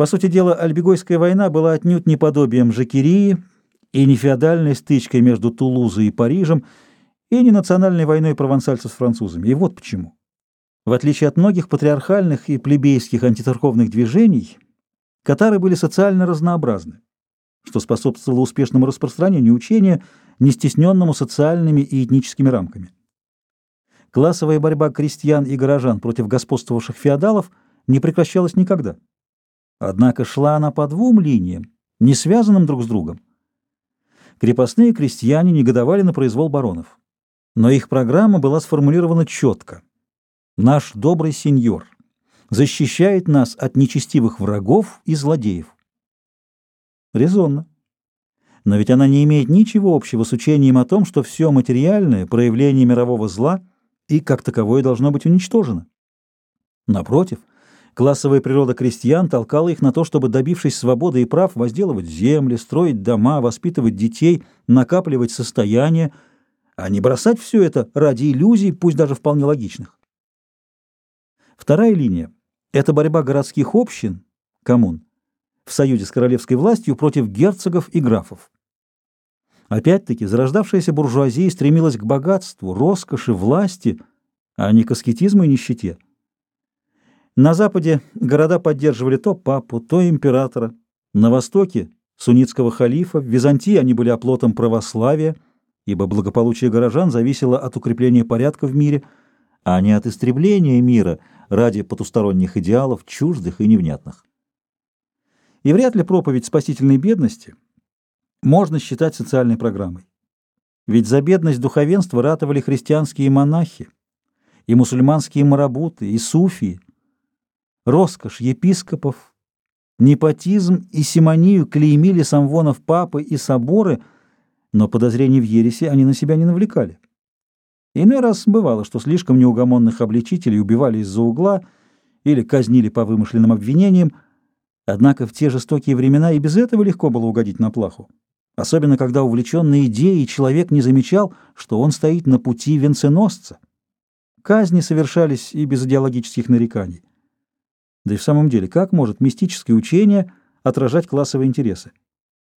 По сути дела, Альбегойская война была отнюдь не подобием Жакерии и не феодальной стычкой между Тулузой и Парижем, и не национальной войной провансальцев с французами. И вот почему. В отличие от многих патриархальных и плебейских антицерковных движений, катары были социально разнообразны, что способствовало успешному распространению учения, не стесненному социальными и этническими рамками. Классовая борьба крестьян и горожан против господствовавших феодалов не прекращалась никогда. Однако шла она по двум линиям, не связанным друг с другом. Крепостные крестьяне негодовали на произвол баронов. Но их программа была сформулирована четко. Наш добрый сеньор защищает нас от нечестивых врагов и злодеев. Резонно. Но ведь она не имеет ничего общего с учением о том, что все материальное, проявление мирового зла и как таковое должно быть уничтожено. Напротив, Классовая природа крестьян толкала их на то, чтобы, добившись свободы и прав, возделывать земли, строить дома, воспитывать детей, накапливать состояние, а не бросать все это ради иллюзий, пусть даже вполне логичных. Вторая линия – это борьба городских общин, коммун, в союзе с королевской властью против герцогов и графов. Опять-таки, зарождавшаяся буржуазия стремилась к богатству, роскоши, власти, а не к аскетизму и нищете. На западе города поддерживали то папу, то императора. На востоке – суннитского халифа, в Византии они были оплотом православия, ибо благополучие горожан зависело от укрепления порядка в мире, а не от истребления мира ради потусторонних идеалов, чуждых и невнятных. И вряд ли проповедь спасительной бедности можно считать социальной программой. Ведь за бедность духовенства ратовали христианские монахи, и мусульманские марабуты, и суфии – роскошь епископов, непотизм и симонию клеймили самвонов папы и соборы, но подозрений в ереси они на себя не навлекали. Иной раз бывало, что слишком неугомонных обличителей убивали из-за угла или казнили по вымышленным обвинениям, однако в те жестокие времена и без этого легко было угодить на плаху, особенно когда увлеченный идеей человек не замечал, что он стоит на пути венценосца. Казни совершались и без идеологических нареканий. Да и в самом деле, как может мистическое учение отражать классовые интересы?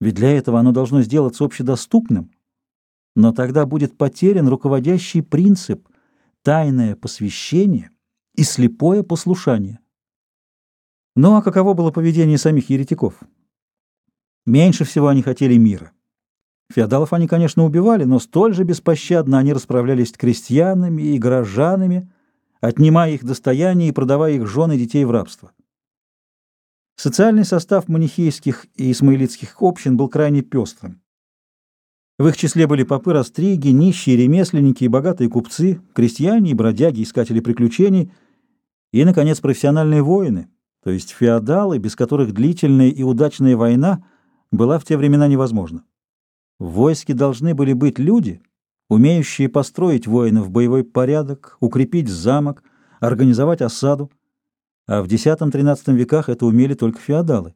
Ведь для этого оно должно сделаться общедоступным. Но тогда будет потерян руководящий принцип – тайное посвящение и слепое послушание. Ну а каково было поведение самих еретиков? Меньше всего они хотели мира. Феодалов они, конечно, убивали, но столь же беспощадно они расправлялись с крестьянами и горожанами – отнимая их достояние и продавая их жены и детей в рабство. Социальный состав манихейских и исмаилитских общин был крайне пестрым. В их числе были попы-растриги, нищие ремесленники и богатые купцы, крестьяне и бродяги, искатели приключений и, наконец, профессиональные воины, то есть феодалы, без которых длительная и удачная война была в те времена невозможна. В войске должны были быть люди — умеющие построить воинов в боевой порядок, укрепить замок, организовать осаду, а в X-XIII веках это умели только феодалы.